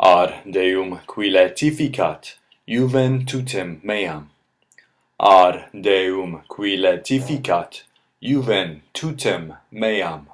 ad deum qui letificat juventutem meam. Ad deum qui letificat juventutem meam.